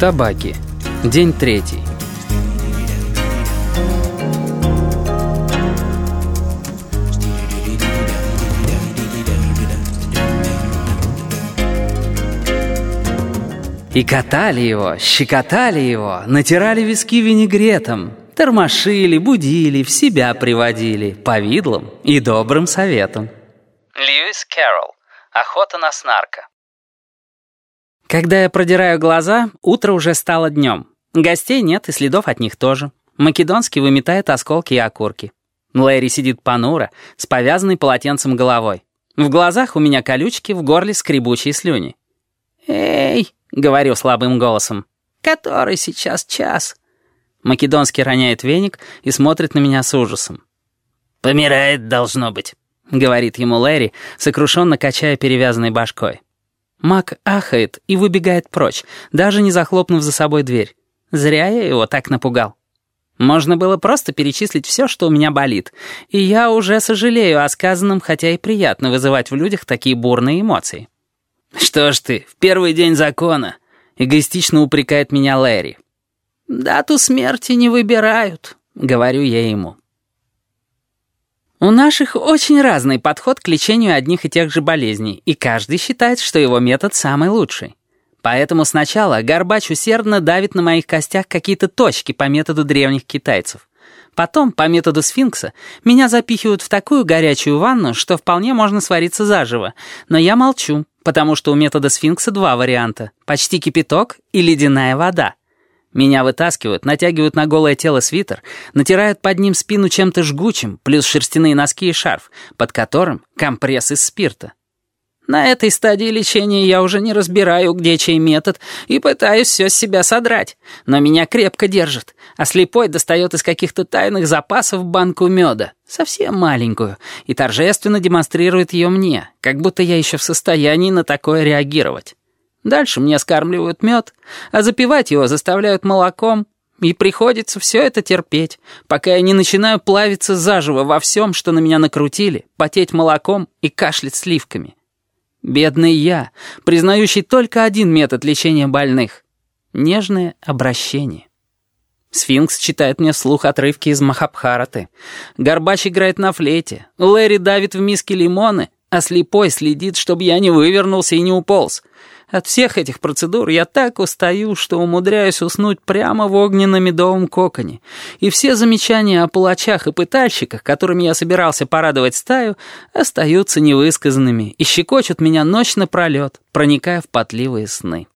Табаки. День третий. И катали его, щекотали его, натирали виски винегретом, тормошили, будили, в себя приводили, повидлом и добрым советом. Льюис Кэрролл. Охота на снарка. Когда я продираю глаза, утро уже стало днем. Гостей нет и следов от них тоже. Македонский выметает осколки и окурки. Лэри сидит понуро, с повязанной полотенцем головой. В глазах у меня колючки, в горле скребучие слюни. «Эй!» — говорю слабым голосом. «Который сейчас час?» Македонский роняет веник и смотрит на меня с ужасом. «Помирает, должно быть», — говорит ему Лэри, сокрушенно качая перевязанной башкой. Мак ахает и выбегает прочь, даже не захлопнув за собой дверь. Зря я его так напугал. Можно было просто перечислить все, что у меня болит, и я уже сожалею о сказанном, хотя и приятно вызывать в людях такие бурные эмоции. «Что ж ты, в первый день закона!» — эгоистично упрекает меня Лэри. «Дату смерти не выбирают», — говорю я ему. У наших очень разный подход к лечению одних и тех же болезней, и каждый считает, что его метод самый лучший. Поэтому сначала Горбач усердно давит на моих костях какие-то точки по методу древних китайцев. Потом, по методу сфинкса, меня запихивают в такую горячую ванну, что вполне можно свариться заживо. Но я молчу, потому что у метода сфинкса два варианта — почти кипяток и ледяная вода. Меня вытаскивают, натягивают на голое тело свитер, натирают под ним спину чем-то жгучим, плюс шерстяные носки и шарф, под которым компресс из спирта. На этой стадии лечения я уже не разбираю, где чей метод, и пытаюсь все с себя содрать. Но меня крепко держит, а слепой достает из каких-то тайных запасов банку меда, совсем маленькую, и торжественно демонстрирует ее мне, как будто я еще в состоянии на такое реагировать. Дальше мне скармливают мед, а запивать его заставляют молоком, и приходится все это терпеть, пока я не начинаю плавиться заживо во всем, что на меня накрутили, потеть молоком и кашлять сливками. Бедный я, признающий только один метод лечения больных — нежное обращение. Сфинкс читает мне вслух отрывки из Махабхараты. Горбач играет на флейте. Лэри давит в миске лимоны, а слепой следит, чтобы я не вывернулся и не уполз. От всех этих процедур я так устаю, что умудряюсь уснуть прямо в огненно-медовом коконе. И все замечания о палачах и пытальщиках, которыми я собирался порадовать стаю, остаются невысказанными и щекочут меня ночь напролет, проникая в потливые сны.